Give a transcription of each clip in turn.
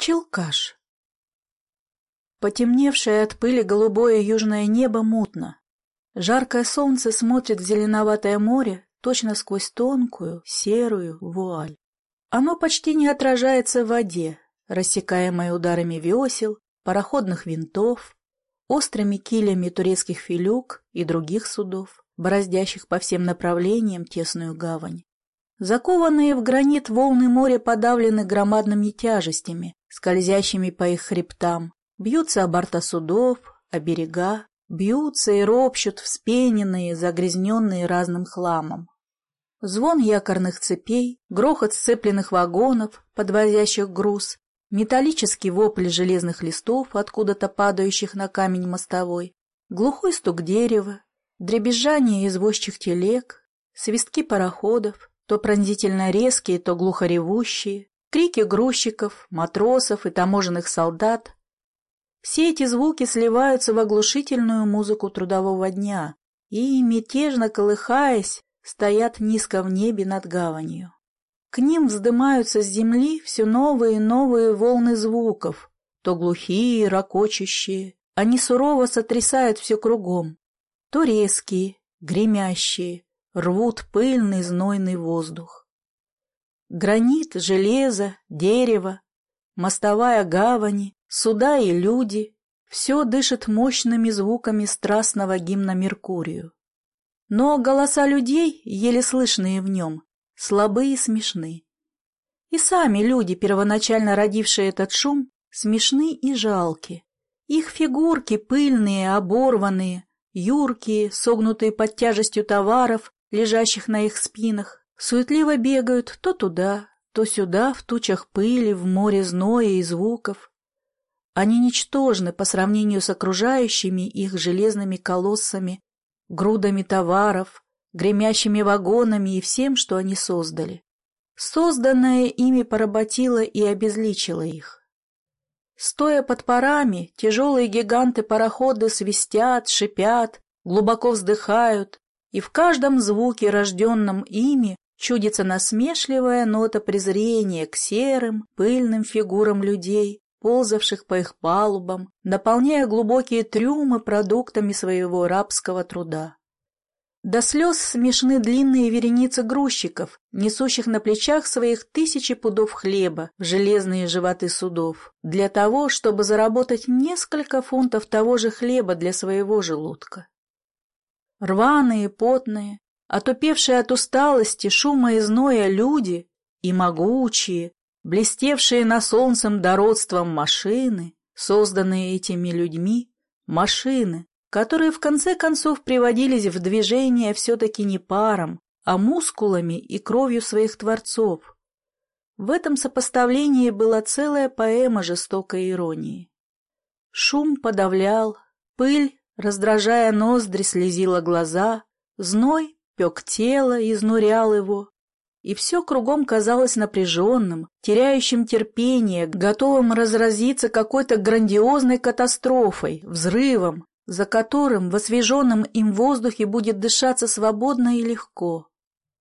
Челкаш. Потемневшее от пыли голубое южное небо мутно. Жаркое солнце смотрит в зеленоватое море точно сквозь тонкую серую вуаль. Оно почти не отражается в воде, рассекаемой ударами весел, пароходных винтов, острыми килями турецких филюк и других судов, бороздящих по всем направлениям тесную гавань. Закованные в гранит волны моря подавлены громадными тяжестями, скользящими по их хребтам, бьются о борта судов, о берега, бьются и ропщут вспененные, загрязненные разным хламом. Звон якорных цепей, грохот сцепленных вагонов, подвозящих груз, металлический вопль железных листов, откуда-то падающих на камень мостовой, глухой стук дерева, дребезжание извозчих телег, свистки пароходов, то пронзительно резкие, то глухо ревущие, крики грузчиков, матросов и таможенных солдат. Все эти звуки сливаются в оглушительную музыку трудового дня и, мятежно колыхаясь, стоят низко в небе над гаванью. К ним вздымаются с земли все новые и новые волны звуков, то глухие, ракочущие. Они сурово сотрясают все кругом, то резкие, гремящие, рвут пыльный знойный воздух. Гранит, железо, дерево, мостовая гавани, суда и люди — все дышит мощными звуками страстного гимна Меркурию. Но голоса людей, еле слышные в нем, слабы и смешны. И сами люди, первоначально родившие этот шум, смешны и жалки. Их фигурки пыльные, оборванные, юркие, согнутые под тяжестью товаров, лежащих на их спинах, суетливо бегают то туда, то сюда, в тучах пыли, в море зноя и звуков. Они ничтожны по сравнению с окружающими их железными колоссами, грудами товаров, гремящими вагонами и всем, что они создали. Созданное ими поработило и обезличило их. Стоя под парами, тяжелые гиганты-пароходы свистят, шипят, глубоко вздыхают, и в каждом звуке, рожденном ими, чудится насмешливая нота презрения к серым, пыльным фигурам людей, ползавших по их палубам, наполняя глубокие трюмы продуктами своего рабского труда. До слез смешны длинные вереницы грузчиков, несущих на плечах своих тысячи пудов хлеба в железные животы судов, для того, чтобы заработать несколько фунтов того же хлеба для своего желудка. Рваные, потные, отупевшие от усталости, шума и зноя люди и могучие, блестевшие на солнцем дородством машины, созданные этими людьми, машины, которые в конце концов приводились в движение все-таки не паром, а мускулами и кровью своих творцов. В этом сопоставлении была целая поэма жестокой иронии. Шум подавлял, пыль, раздражая ноздри, слезила глаза, зной пек тело, изнурял его, и все кругом казалось напряженным, теряющим терпение, готовым разразиться какой-то грандиозной катастрофой, взрывом, за которым в освеженном им воздухе будет дышаться свободно и легко.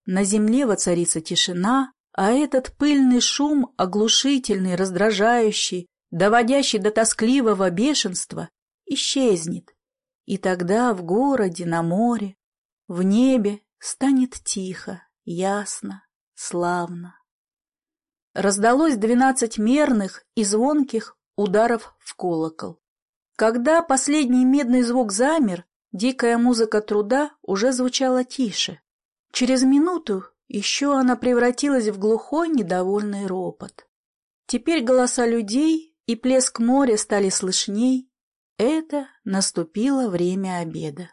На земле воцарится тишина, а этот пыльный шум, оглушительный, раздражающий, доводящий до тоскливого бешенства, исчезнет. И тогда в городе, на море, в небе станет тихо, ясно, славно. Раздалось двенадцать мерных и звонких ударов в колокол. Когда последний медный звук замер, дикая музыка труда уже звучала тише. Через минуту еще она превратилась в глухой недовольный ропот. Теперь голоса людей и плеск моря стали слышней. Это наступило время обеда.